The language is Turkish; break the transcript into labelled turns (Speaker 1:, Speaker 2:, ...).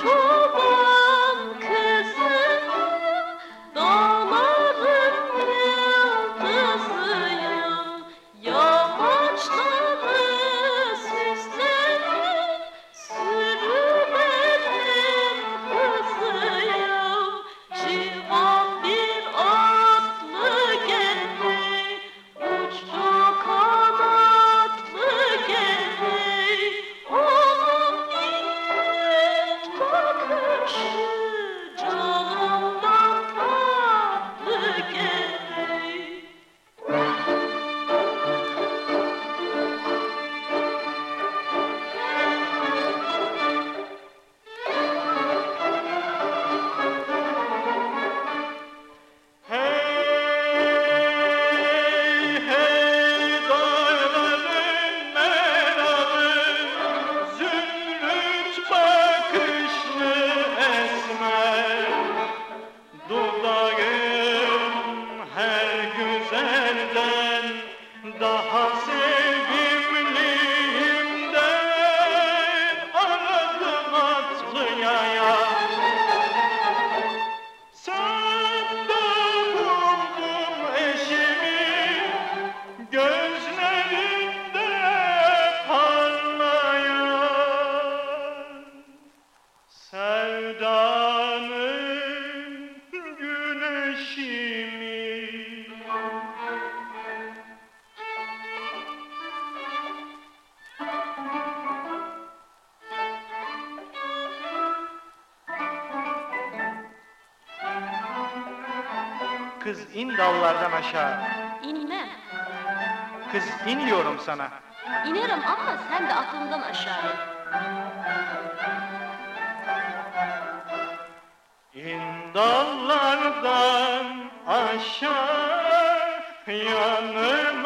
Speaker 1: छोड़ the house Kız in dallardan aşağı.
Speaker 2: İnmem.
Speaker 1: Kız in diyorum sana.
Speaker 2: İnerim ama sen de aklımdan aşağı.
Speaker 1: İn dallardan aşağı yanıma